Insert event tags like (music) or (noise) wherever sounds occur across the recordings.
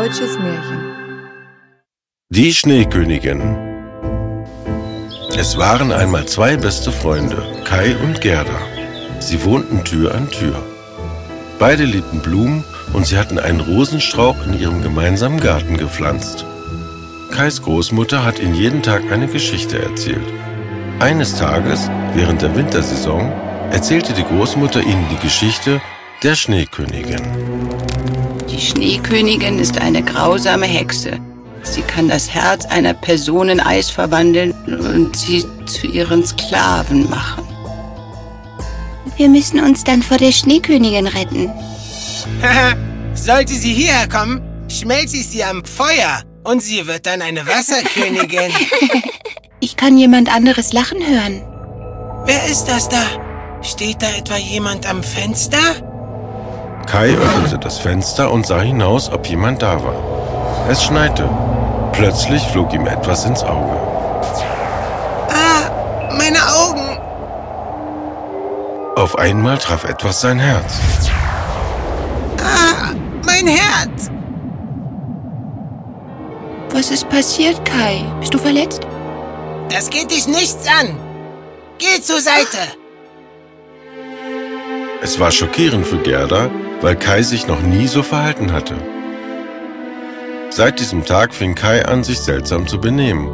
deutsches Märchen. Die Schneekönigin Es waren einmal zwei beste Freunde, Kai und Gerda. Sie wohnten Tür an Tür. Beide liebten Blumen und sie hatten einen Rosenstrauch in ihrem gemeinsamen Garten gepflanzt. Kais Großmutter hat ihnen jeden Tag eine Geschichte erzählt. Eines Tages, während der Wintersaison, erzählte die Großmutter ihnen die Geschichte der Schneekönigin. Die Schneekönigin ist eine grausame Hexe. Sie kann das Herz einer Person in Eis verwandeln und sie zu ihren Sklaven machen. Wir müssen uns dann vor der Schneekönigin retten. Sollte sie hierher kommen, schmelze ich sie am Feuer und sie wird dann eine Wasserkönigin. (laughs) Ich kann jemand anderes lachen hören. Wer ist das da? Steht da etwa jemand am Fenster? Kai öffnete das Fenster und sah hinaus, ob jemand da war. Es schneite. Plötzlich flog ihm etwas ins Auge. Ah, meine Augen. Auf einmal traf etwas sein Herz. Ah, mein Herz. Was ist passiert, Kai? Bist du verletzt? Das geht dich nichts an. Geh zur Seite. Es war schockierend für Gerda, weil Kai sich noch nie so verhalten hatte. Seit diesem Tag fing Kai an, sich seltsam zu benehmen.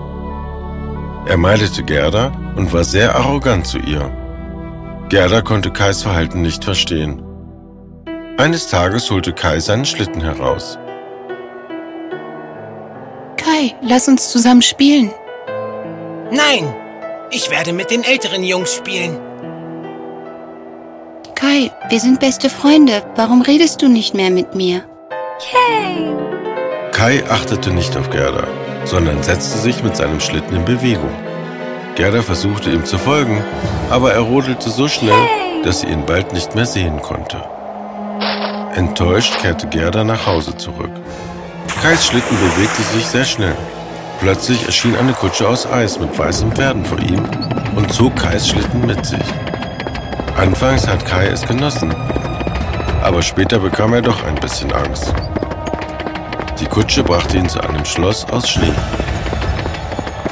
Er meidete Gerda und war sehr arrogant zu ihr. Gerda konnte Kais Verhalten nicht verstehen. Eines Tages holte Kai seinen Schlitten heraus. Kai, lass uns zusammen spielen. Nein, ich werde mit den älteren Jungs spielen. Kai, wir sind beste Freunde. Warum redest du nicht mehr mit mir? Kai achtete nicht auf Gerda, sondern setzte sich mit seinem Schlitten in Bewegung. Gerda versuchte ihm zu folgen, aber er rodelte so schnell, dass sie ihn bald nicht mehr sehen konnte. Enttäuscht kehrte Gerda nach Hause zurück. Kais Schlitten bewegte sich sehr schnell. Plötzlich erschien eine Kutsche aus Eis mit weißen Pferden vor ihm und zog Kais Schlitten mit sich. Anfangs hat Kai es genossen, aber später bekam er doch ein bisschen Angst. Die Kutsche brachte ihn zu einem Schloss aus Schnee.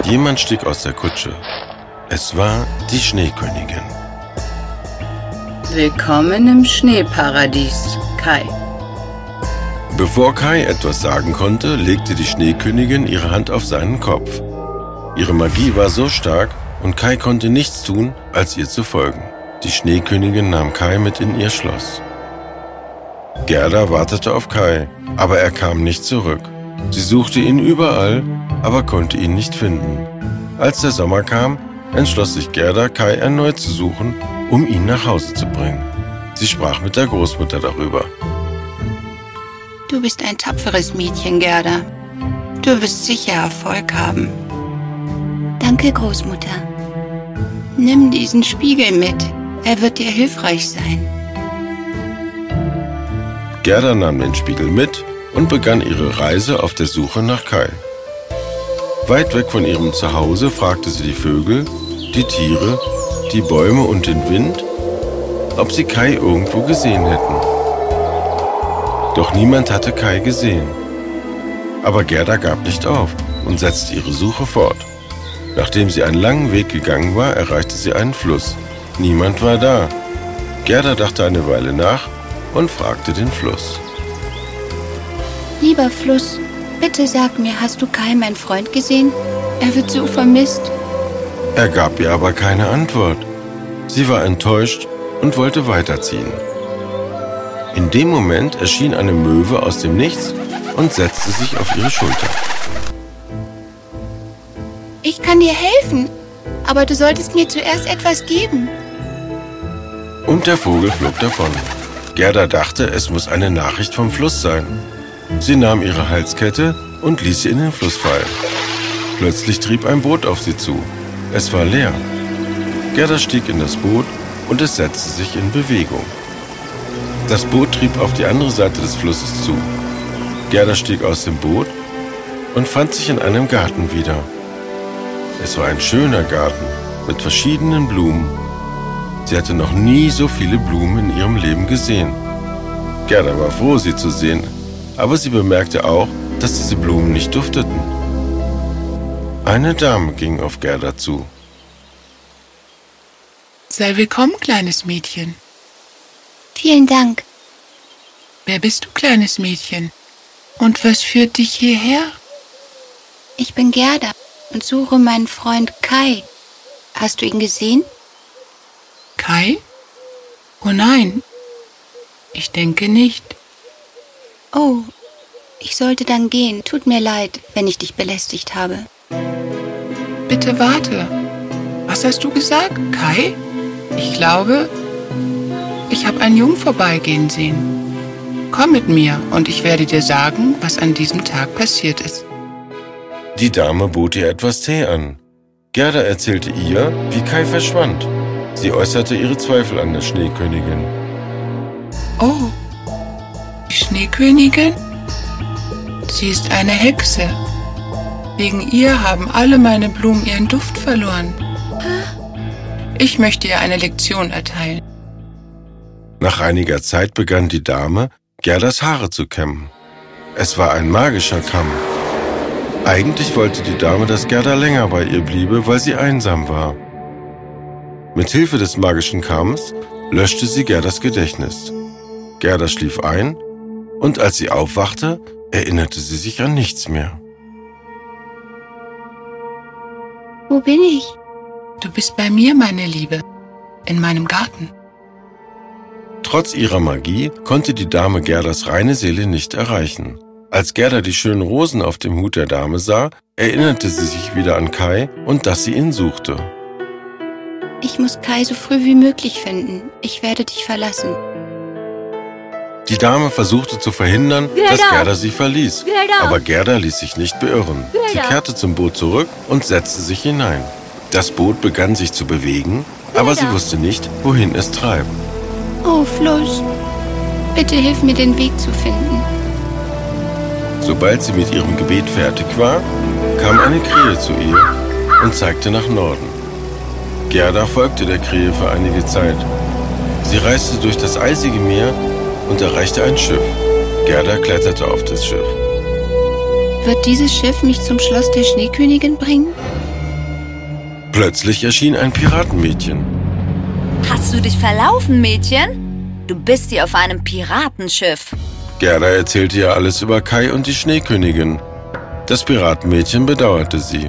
Jemand stieg aus der Kutsche. Es war die Schneekönigin. Willkommen im Schneeparadies, Kai. Bevor Kai etwas sagen konnte, legte die Schneekönigin ihre Hand auf seinen Kopf. Ihre Magie war so stark und Kai konnte nichts tun, als ihr zu folgen. Die Schneekönigin nahm Kai mit in ihr Schloss. Gerda wartete auf Kai, aber er kam nicht zurück. Sie suchte ihn überall, aber konnte ihn nicht finden. Als der Sommer kam, entschloss sich Gerda, Kai erneut zu suchen, um ihn nach Hause zu bringen. Sie sprach mit der Großmutter darüber. Du bist ein tapferes Mädchen, Gerda. Du wirst sicher Erfolg haben. Danke, Großmutter. Nimm diesen Spiegel mit. Er wird dir hilfreich sein. Gerda nahm den Spiegel mit und begann ihre Reise auf der Suche nach Kai. Weit weg von ihrem Zuhause fragte sie die Vögel, die Tiere, die Bäume und den Wind, ob sie Kai irgendwo gesehen hätten. Doch niemand hatte Kai gesehen. Aber Gerda gab nicht auf und setzte ihre Suche fort. Nachdem sie einen langen Weg gegangen war, erreichte sie einen Fluss. Niemand war da. Gerda dachte eine Weile nach und fragte den Fluss. Lieber Fluss, bitte sag mir, hast du Kai, mein Freund, gesehen? Er wird so vermisst. Er gab ihr aber keine Antwort. Sie war enttäuscht und wollte weiterziehen. In dem Moment erschien eine Möwe aus dem Nichts und setzte sich auf ihre Schulter. Ich kann dir helfen, aber du solltest mir zuerst etwas geben. Und der Vogel flog davon. Gerda dachte, es muss eine Nachricht vom Fluss sein. Sie nahm ihre Halskette und ließ sie in den Fluss fallen. Plötzlich trieb ein Boot auf sie zu. Es war leer. Gerda stieg in das Boot und es setzte sich in Bewegung. Das Boot trieb auf die andere Seite des Flusses zu. Gerda stieg aus dem Boot und fand sich in einem Garten wieder. Es war ein schöner Garten mit verschiedenen Blumen. Sie hatte noch nie so viele Blumen in ihrem Leben gesehen. Gerda war froh, sie zu sehen, aber sie bemerkte auch, dass diese Blumen nicht dufteten. Eine Dame ging auf Gerda zu. Sei willkommen, kleines Mädchen. Vielen Dank. Wer bist du, kleines Mädchen? Und was führt dich hierher? Ich bin Gerda und suche meinen Freund Kai. Hast du ihn gesehen? Kai? Oh nein, ich denke nicht. Oh, ich sollte dann gehen. Tut mir leid, wenn ich dich belästigt habe. Bitte warte. Was hast du gesagt, Kai? Ich glaube, ich habe einen Jungen vorbeigehen sehen. Komm mit mir und ich werde dir sagen, was an diesem Tag passiert ist. Die Dame bot ihr etwas Tee an. Gerda erzählte ihr, wie Kai verschwand. Sie äußerte ihre Zweifel an der Schneekönigin. Oh, die Schneekönigin? Sie ist eine Hexe. Wegen ihr haben alle meine Blumen ihren Duft verloren. Ich möchte ihr eine Lektion erteilen. Nach einiger Zeit begann die Dame, Gerdas Haare zu kämmen. Es war ein magischer Kamm. Eigentlich wollte die Dame, dass Gerda länger bei ihr bliebe, weil sie einsam war. Mit Hilfe des magischen Kamms löschte sie Gerdas Gedächtnis. Gerda schlief ein und als sie aufwachte, erinnerte sie sich an nichts mehr. Wo bin ich? Du bist bei mir, meine Liebe, in meinem Garten. Trotz ihrer Magie konnte die Dame Gerdas reine Seele nicht erreichen. Als Gerda die schönen Rosen auf dem Hut der Dame sah, erinnerte sie sich wieder an Kai und dass sie ihn suchte. Ich muss Kai so früh wie möglich finden. Ich werde dich verlassen. Die Dame versuchte zu verhindern, Gerda! dass Gerda sie verließ. Gerda! Aber Gerda ließ sich nicht beirren. Sie Gerda! kehrte zum Boot zurück und setzte sich hinein. Das Boot begann sich zu bewegen, aber sie wusste nicht, wohin es treibt. Oh, Fluss. Bitte hilf mir, den Weg zu finden. Sobald sie mit ihrem Gebet fertig war, kam eine Krähe zu ihr und zeigte nach Norden. Gerda folgte der Krähe für einige Zeit. Sie reiste durch das eisige Meer und erreichte ein Schiff. Gerda kletterte auf das Schiff. Wird dieses Schiff mich zum Schloss der Schneekönigin bringen? Plötzlich erschien ein Piratenmädchen. Hast du dich verlaufen, Mädchen? Du bist hier auf einem Piratenschiff. Gerda erzählte ihr alles über Kai und die Schneekönigin. Das Piratenmädchen bedauerte sie.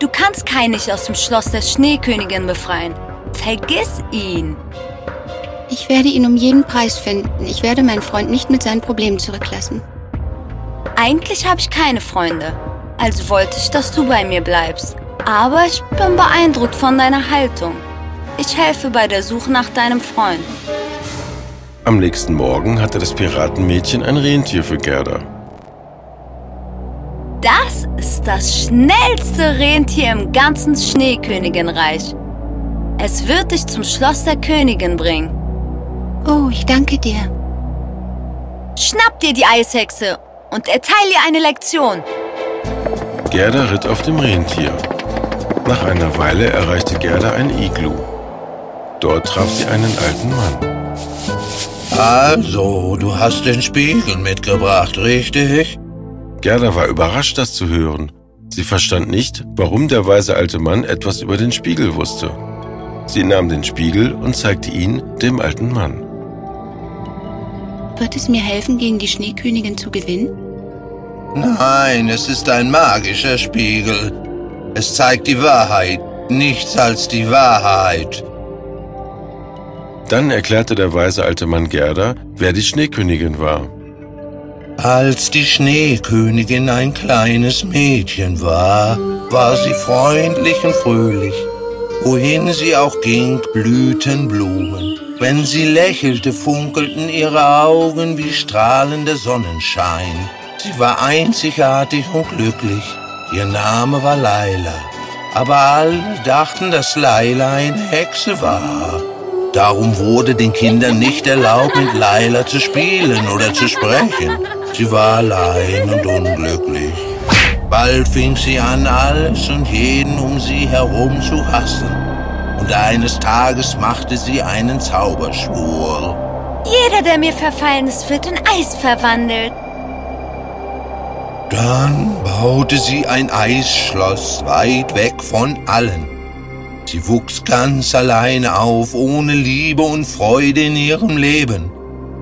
Du kannst Kai nicht aus dem Schloss der Schneekönigin befreien. Vergiss ihn. Ich werde ihn um jeden Preis finden. Ich werde meinen Freund nicht mit seinen Problemen zurücklassen. Eigentlich habe ich keine Freunde. Also wollte ich, dass du bei mir bleibst. Aber ich bin beeindruckt von deiner Haltung. Ich helfe bei der Suche nach deinem Freund. Am nächsten Morgen hatte das Piratenmädchen ein Rentier für Gerda. Das ist das schnellste Rentier im ganzen Schneeköniginreich. Es wird dich zum Schloss der Königin bringen. Oh, ich danke dir. Schnapp dir die Eishexe und erteile ihr eine Lektion. Gerda ritt auf dem Rentier. Nach einer Weile erreichte Gerda ein Iglu. Dort traf sie einen alten Mann. Also, du hast den Spiegel mitgebracht, richtig? Gerda war überrascht, das zu hören. Sie verstand nicht, warum der weise alte Mann etwas über den Spiegel wusste. Sie nahm den Spiegel und zeigte ihn dem alten Mann. Wird es mir helfen, gegen die Schneekönigin zu gewinnen? Nein, es ist ein magischer Spiegel. Es zeigt die Wahrheit, nichts als die Wahrheit. Dann erklärte der weise alte Mann Gerda, wer die Schneekönigin war. Als die Schneekönigin ein kleines Mädchen war, war sie freundlich und fröhlich. Wohin sie auch ging, blühten Blumen. Wenn sie lächelte, funkelten ihre Augen wie strahlender Sonnenschein. Sie war einzigartig und glücklich. Ihr Name war Laila. Aber alle dachten, dass Laila eine Hexe war. Darum wurde den Kindern nicht erlaubt, mit Laila zu spielen oder zu sprechen. Sie war allein und unglücklich. Bald fing sie an, alles und jeden um sie herum zu hassen. Und eines Tages machte sie einen Zauberschwur. Jeder, der mir verfallen ist, wird in Eis verwandelt. Dann baute sie ein Eisschloss weit weg von allen. Sie wuchs ganz alleine auf, ohne Liebe und Freude in ihrem Leben.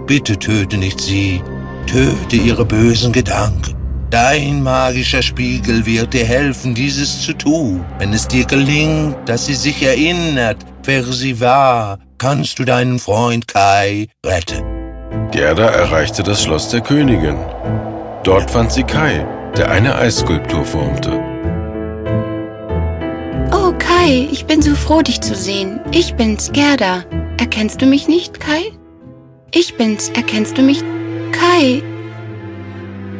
Bitte töte nicht sie, töte ihre bösen Gedanken. Dein magischer Spiegel wird dir helfen, dieses zu tun. Wenn es dir gelingt, dass sie sich erinnert, wer sie war, kannst du deinen Freund Kai retten. Gerda erreichte das Schloss der Königin. Dort fand sie Kai, der eine Eisskulptur formte. Oh, Kai, ich bin so froh, dich zu sehen. Ich bin's, Gerda. Erkennst du mich nicht, Kai? Ich bin's, erkennst du mich? Kai,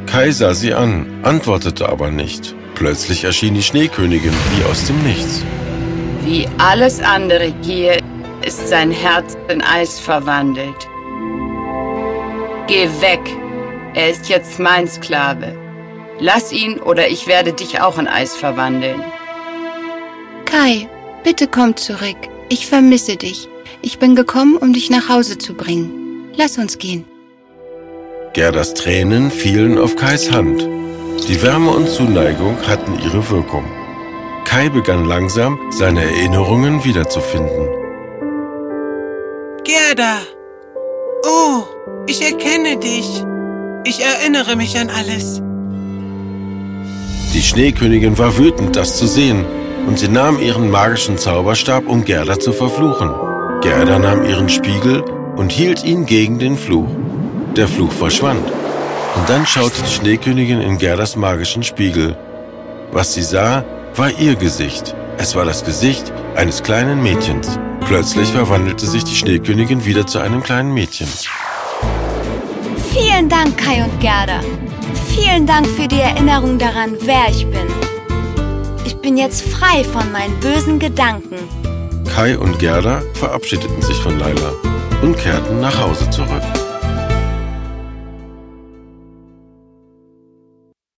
Kai sah sie an, antwortete aber nicht. Plötzlich erschien die Schneekönigin wie aus dem Nichts. Wie alles andere hier ist sein Herz in Eis verwandelt. Geh weg. Er ist jetzt mein Sklave. Lass ihn oder ich werde dich auch in Eis verwandeln. Kai, bitte komm zurück. Ich vermisse dich. Ich bin gekommen, um dich nach Hause zu bringen. Lass uns gehen. Gerdas Tränen fielen auf Kais Hand. Die Wärme und Zuneigung hatten ihre Wirkung. Kai begann langsam, seine Erinnerungen wiederzufinden. Gerda! Oh, ich erkenne dich. Ich erinnere mich an alles. Die Schneekönigin war wütend, das zu sehen, und sie nahm ihren magischen Zauberstab, um Gerda zu verfluchen. Gerda nahm ihren Spiegel und hielt ihn gegen den Fluch. Der Fluch verschwand. Und dann schaute die Schneekönigin in Gerdas magischen Spiegel. Was sie sah, war ihr Gesicht. Es war das Gesicht eines kleinen Mädchens. Plötzlich verwandelte sich die Schneekönigin wieder zu einem kleinen Mädchen. Vielen Dank, Kai und Gerda. Vielen Dank für die Erinnerung daran, wer ich bin. Ich bin jetzt frei von meinen bösen Gedanken. Kai und Gerda verabschiedeten sich von Laila und kehrten nach Hause zurück.